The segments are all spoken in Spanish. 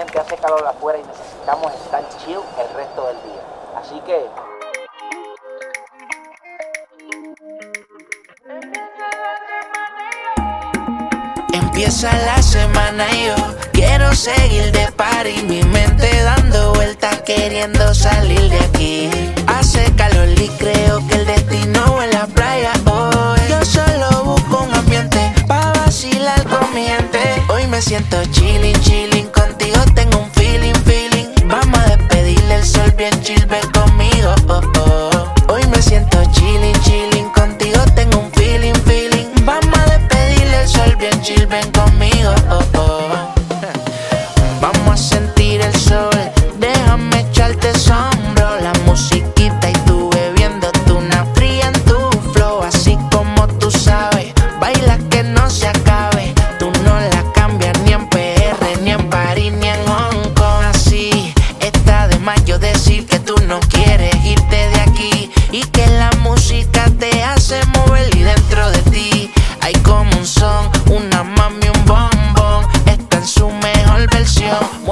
hace calor afuera y necesitamos estar chill el resto del día. Así que Empieza la semana y yo quiero seguir de par y mi mente dando vueltas queriendo salir de aquí. Hace calor y creo que el destino en la playa hoy. Yo solo busco un ambiente pa vacilar con mi gente. Hoy me siento chilling, chilling bien chill, conmigo. Oh, oh.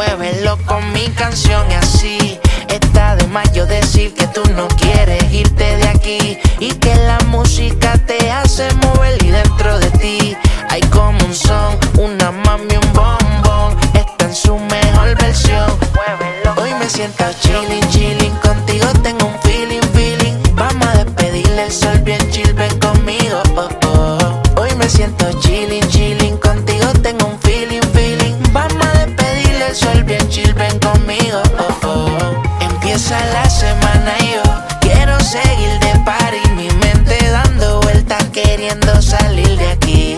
Muévelo con mi canción y así está de más yo decir que tú no quieres irte de aquí. Y que la música te hace mover y dentro de ti hay como un son, una mami, un bombón. Está en su mejor versión. Hoy me siento y yo quiero seguir de party. Mi mente dando vueltas queriendo salir de aquí.